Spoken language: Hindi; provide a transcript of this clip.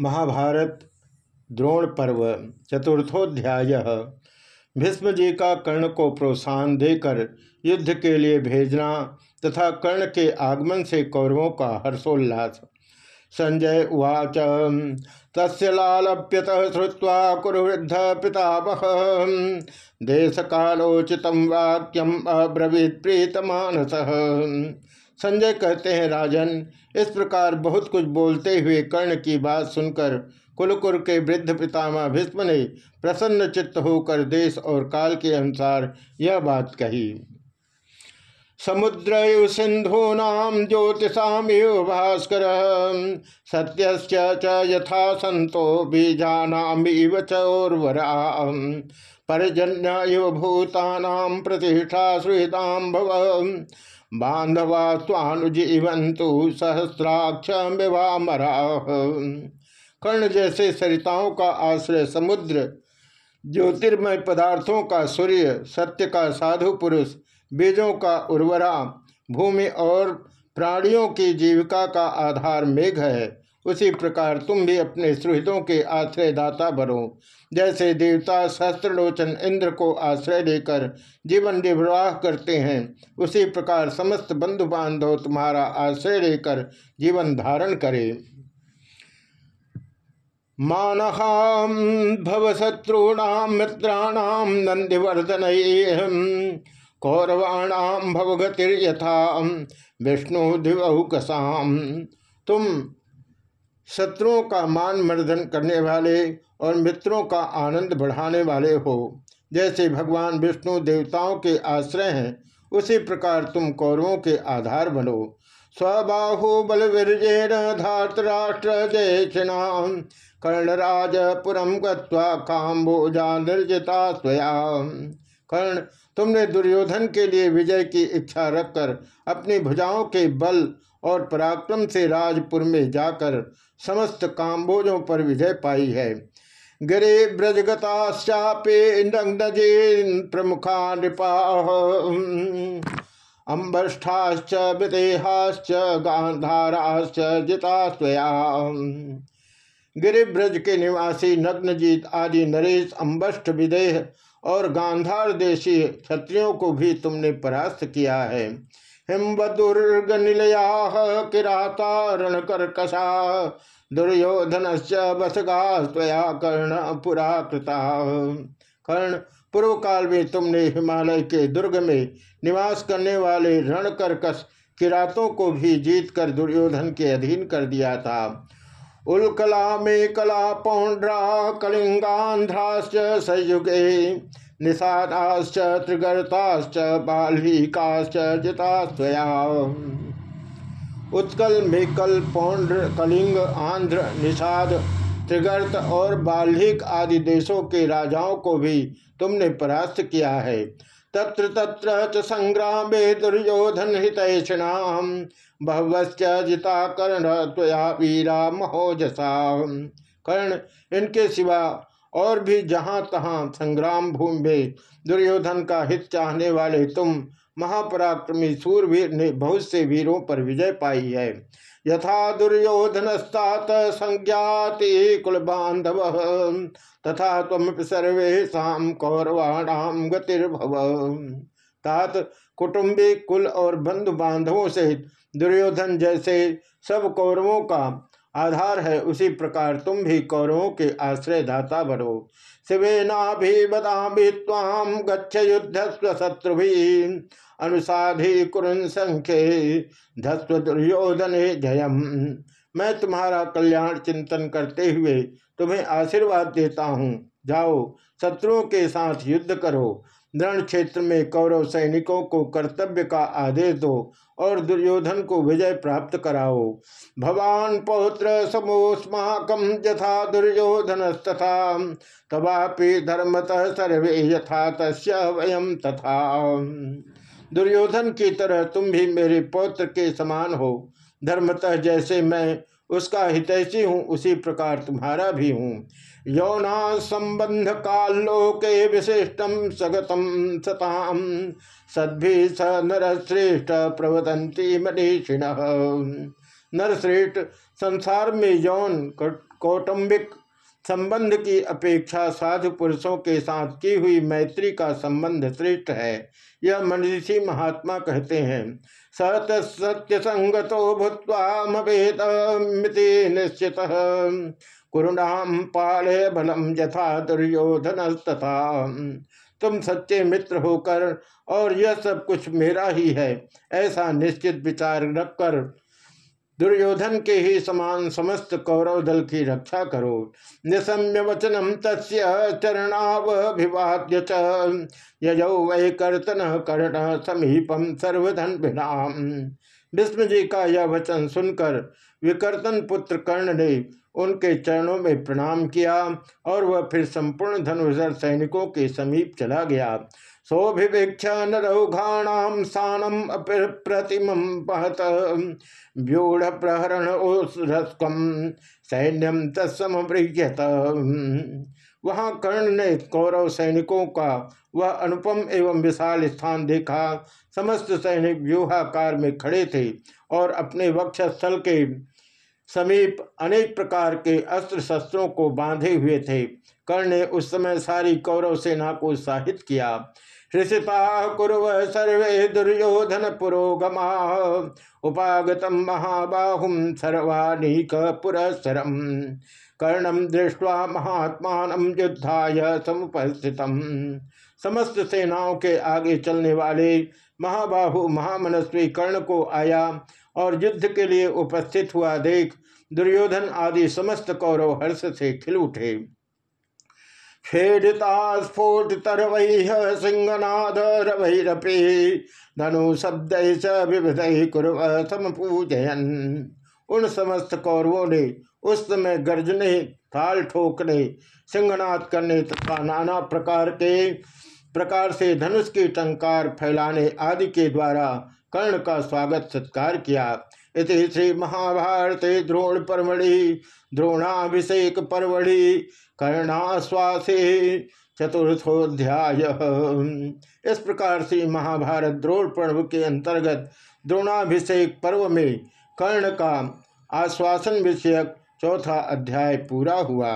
महाभारत द्रोण पर्व चतुर्थोध्याय। भीष्म जी का कर्ण को प्रोत्साहन देकर युद्ध के लिए भेजना तथा कर्ण के आगमन से कौरवों का हर्षोल्लास। संजय उवाच, तस्य लालप्यत श्रुवा कुरुवृद्ध पितामह। देश कालोचित वाक्यम अब्रवीत प्रीत मानस संजय कहते हैं, राजन, इस प्रकार बहुत कुछ बोलते हुए कर्ण की बात सुनकर कुलकुर के वृद्ध पितामह भीष्म ने प्रसन्न चित्त होकर देश और काल के अनुसार यह बात कही। समुद्र सिंधूनाम ज्योतिषामिव भास्कर सत्य यथा संतो बीजानामिव चौर्वरा पर्जन्य भूतानाम प्रतिष्ठा सुहृदाम भव। बांधवा स्वानुजीवंतु सहस्राक्ष कर्ण जैसे सरिताओं का आश्रय समुद्र, ज्योतिर्मय पदार्थों का सूर्य, सत्य का साधु पुरुष, बीजों का उर्वरा, भूमि और प्राणियों की जीविका का आधार मेघ है। उसी प्रकार तुम भी अपने सुहृदों के आश्रयदाता बनो। जैसे देवता सहस्त्रलोचन इंद्र को आश्रय लेकर जीवन निर्वाह करते हैं, उसी प्रकार समस्त बंधु बांधव तुम्हारा आश्रय लेकर जीवन धारण करे। मानहाम भव शत्रुणाम मित्राणाम नंदिवर्धन कौरवाणाम भवगतिर्यथा विष्णु दिवहुकसाम तुम शत्रुओं का मान मर्दन करने वाले और मित्रों का आनंद बढ़ाने वाले हो। जैसे भगवान विष्णु देवताओं के आश्रय हैं, उसी प्रकार तुम कौरवों के आधार बनो। स्वबाहु बल वीरजेन धातराष्ट्र जय कर्णराजपुरम काम्बोजा निर्जिता स्वया। कर्ण, तुमने दुर्योधन के लिए विजय की इच्छा रखकर अपनी भुजाओं के बल और पराक्रम से राजपुर में जाकर समस्त काम्बोजों पर विजय पाई है। गिरे ब्रजगताश्चापे नग्नजीन प्रमुखा नृपा अम्बष्ठाश्च, विदेहाश्च, गांधाराश्च जिता स्वया गिरिब्रज के निवासी नग्नजीत आदि नरेश अम्बष्ट विदेह और गांधार देशी क्षत्रियों को भी तुमने परास्त किया है। हिमवदुर्ग निलया किराता रणकर्कशा दुर्योधन बसगा कर्ण पुरा कृता। कर्ण पूर्व काल में तुमने हिमालय के दुर्ग में निवास करने वाले रणकर्कश किरातों को भी जीत कर दुर्योधन के अधीन कर दिया था। उल्कला में कला पौंड्रा कलिंगांध्राश्च संयुगे, निषादाश्च, त्रिगर्ताश्च बाल्हिकाश्च जिता स्वया उत्कल मेकल पौंड्र कलिंग आंध्र निषाद, त्रिगर्त और बाल्हिक आदि देशों के राजाओं को भी तुमने परास्त किया है। तत्र तत्र च संग्रामे दुर्योधन हितैषणाम बहवश्च जिता कर्ण त्वया वीरा महोजसा। कर्ण, इनके सिवा और भी जहाँ तहाँ संग्राम भूमि में दुर्योधन का हित चाहने वाले तुम महापराक्रमी सूरवीर ने बहुत से वीरों पर विजय पाई है। यथा दुर्योधनस्तात संज्ञाति कुल बांधव, तथा तम सर्वेशा कौरवाणाम गतिर्भव। तात कुटुंबी कुल और बंधु बांधवों सहित दुर्योधन जैसे सब कौरवों का आधार है उसी प्रकार तुम भी कौरवों के आश्रय दाता बनो। शिवेना भी बदामी ताम गच्छ युद्ध शत्रु अनुसाधि कुरन संख्य धस्व दुर्योधन जयम। मैं तुम्हारा कल्याण चिंतन करते हुए तुम्हें आशीर्वाद देता हूँ। जाओ, शत्रुओं के साथ युद्ध करो। दृढ़ क्षेत्र में कौरव सैनिकों को कर्तव्य का आदेश दो और दुर्योधन को विजय प्राप्त कराओ। भवान पौत्र समोस्माकम यथा दुर्योधन तथा। तवापि धर्मतः सर्वे यथा तस्य वयम तथा। दुर्योधन की तरह तुम भी मेरे पौत्र के समान हो। धर्मतः जैसे मैं उसका हितैषी हूँ, उसी प्रकार तुम्हारा भी हूँ। यौना संबंध कालोके विशिष्टम सगतम सताम। सद्भि स नर श्रेष्ठ प्रवदंती मनीषिण। नरश्रेष्ठ, संसार में यौन कौटुंबिक संबंध की अपेक्षा साधु पुरुषों के साथ की हुई मैत्री का संबंध श्रेष्ठ है। यह मनीषी महात्मा कहते हैं। सत सत्य संगतो मिति निश्चित। कुरुणाम पाले बलम यथा दुर्योधन तथा तुम सच्चे मित्र होकर और यह सब कुछ मेरा ही है, ऐसा निश्चित विचार रखकर दुर्योधन के ही समान समस्त कौरव दल की रक्षा करो। निशम्य वचनम तस्य यजौ वै कर्तन कर्ण समीपम सर्वधन विनाम विष्णु जी का यह वचन सुनकर विकर्तन पुत्र कर्ण ने उनके चरणों में प्रणाम किया और वह फिर संपूर्ण धनुर्धर सैनिकों के समीप चला गया। सोभिवेक्ष नरौघाणाम पहत। व्यूढ़ प्रहरण सैन्यम वहाँ कर्ण ने कौरव सैनिकों का वह अनुपम एवं विशाल स्थान देखा। समस्त सैनिक व्यूहाकार में खड़े थे और अपने वक्षस्थल के समीप अनेक प्रकार के अस्त्र शस्त्रों को बांधे हुए थे। कर्ण ने उस समय सारी कौरव सेना को उत्साहित किया। हृषिता कुरव सर्वे दुर्योधन पुरोगमा। उपागत महाबाहुम सर्वानीक पुरस्सरम कर्णम दृष्टवा महात्मा युद्धाय समुपस्थित समस्त सेनाओं के आगे चलने वाले महाबाहु महामनस्वी कर्ण को आया और युद्ध के लिए उपस्थित हुआ देख दुर्योधन आदि समस्त कौरव हर्ष से खिल उठे। खेदिता स्फोटितरवैः सिंहनाद रवैरपि धनु शब्द विविध कुरव समपूजयन उन समस्त कौरवों ने उस समय गर्जने, थाल ठोकने, सिंहनाद करने तथा नाना प्रकार के, प्रकार से धनुष की टंकार फैलाने आदि के द्वारा कर्ण का स्वागत सत्कार किया। इति श्री महाभारत द्रोण परमढ़ि द्रोणाभिषेक परमढ़ि कर्णाश्वासे चतुर्थोध्याय इस प्रकार से महाभारत द्रोण पर्व के अंतर्गत द्रोणाभिषेक पर्व में कर्ण का आश्वासन विषयक चौथा अध्याय पूरा हुआ।